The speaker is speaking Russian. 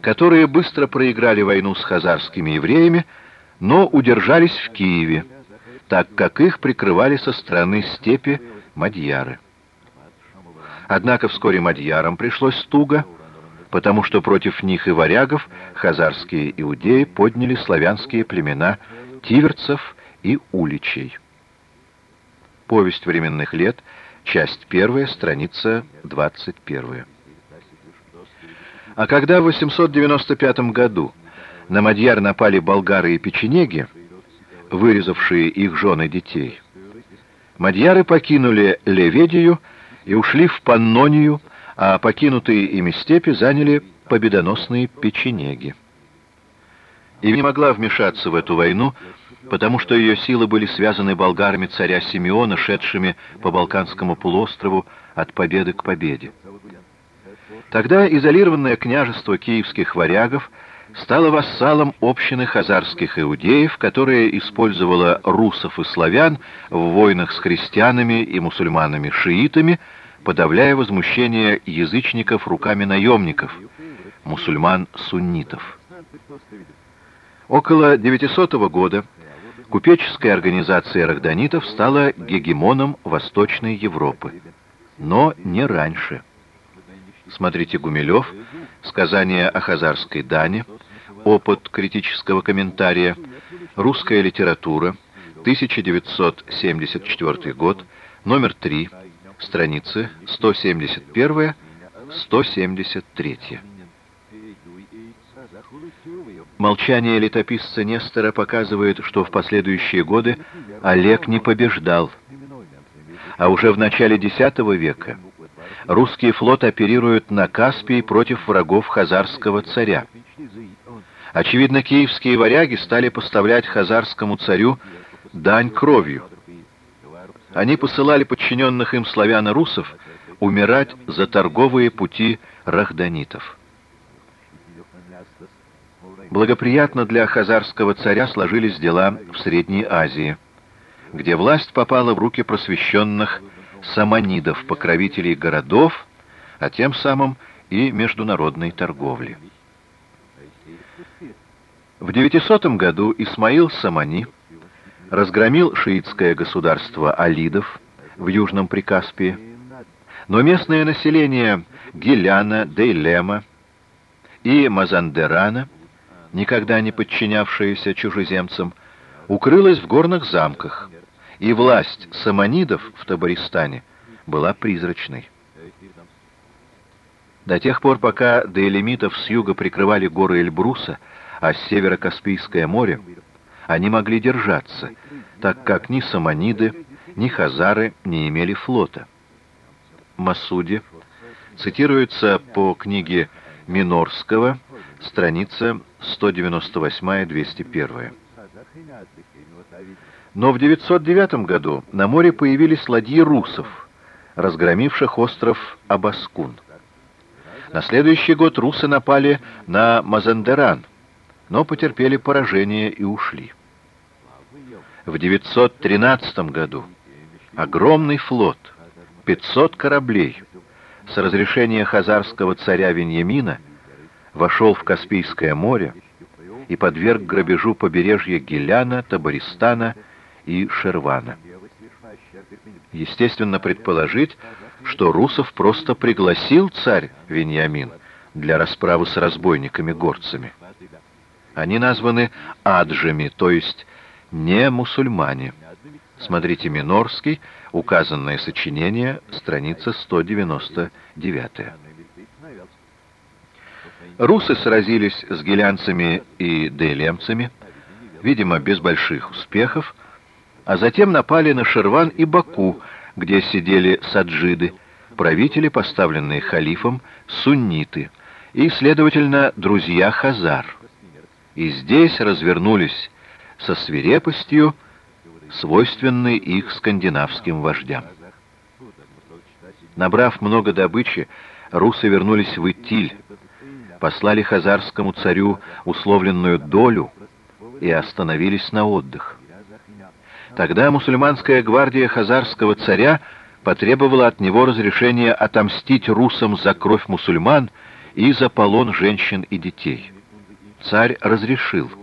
которые быстро проиграли войну с хазарскими евреями, но удержались в Киеве, так как их прикрывали со стороны степи мадьяры. Однако вскоре мадьярам пришлось туго, потому что против них и варягов хазарские иудеи подняли славянские племена тиверцев и уличей. Повесть временных лет, часть первая, страница 21. А когда в 895 году на Мадьяр напали болгары и печенеги, вырезавшие их жены детей, Мадьяры покинули Леведию и ушли в Паннонию, а покинутые ими степи заняли победоносные печенеги. И не могла вмешаться в эту войну, потому что ее силы были связаны болгарами царя Симеона, шедшими по Балканскому полуострову от победы к победе. Тогда изолированное княжество киевских варягов стало вассалом общины хазарских иудеев, которая использовала русов и славян в войнах с христианами и мусульманами-шиитами, подавляя возмущение язычников руками наемников, мусульман-суннитов. Около 900 года купеческая организация рахданитов стала гегемоном Восточной Европы, но не раньше. Смотрите Гумилев, «Сказание о хазарской дане», «Опыт критического комментария», «Русская литература», 1974 год, номер 3, страницы 171-173. Молчание летописца Нестора показывает, что в последующие годы Олег не побеждал, а уже в начале X века русский флот оперирует на Каспии против врагов хазарского царя. Очевидно, киевские варяги стали поставлять хазарскому царю дань кровью. Они посылали подчиненных им славяно-русов умирать за торговые пути рахданитов. Благоприятно для хазарского царя сложились дела в Средней Азии, где власть попала в руки просвещенных саманидов, покровителей городов, а тем самым и международной торговли. В 900 году Исмаил Самани разгромил шиитское государство Алидов в Южном Прикаспии, но местное население Гиляна, Дейлема и Мазандерана, никогда не подчинявшееся чужеземцам, укрылось в горных замках – и власть саманидов в Табаристане была призрачной. До тех пор, пока дейлемитов с юга прикрывали горы Эльбруса, а с севера Каспийское море, они могли держаться, так как ни саманиды, ни хазары не имели флота. Масуди цитируется по книге Минорского, страница 198-201. Но в 909 году на море появились ладьи русов, разгромивших остров Абаскун. На следующий год русы напали на Мазандеран, но потерпели поражение и ушли. В 913 году огромный флот, 500 кораблей, с разрешения хазарского царя Веньямина вошел в Каспийское море и подверг грабежу побережья Гиляна, Табаристана и Шервана. Естественно предположить, что Русов просто пригласил царь Вениамин для расправы с разбойниками-горцами. Они названы аджами, то есть не мусульмане. Смотрите Минорский, указанное сочинение, страница 199. Русы сразились с гелянцами и делемцами, видимо, без больших успехов, а затем напали на Шерван и Баку, где сидели саджиды, правители, поставленные халифом, сунниты, и, следовательно, друзья Хазар. И здесь развернулись со свирепостью, свойственной их скандинавским вождям. Набрав много добычи, русы вернулись в Итиль, послали хазарскому царю условленную долю и остановились на отдых. Тогда мусульманская гвардия хазарского царя потребовала от него разрешения отомстить русам за кровь мусульман и за полон женщин и детей. Царь разрешил –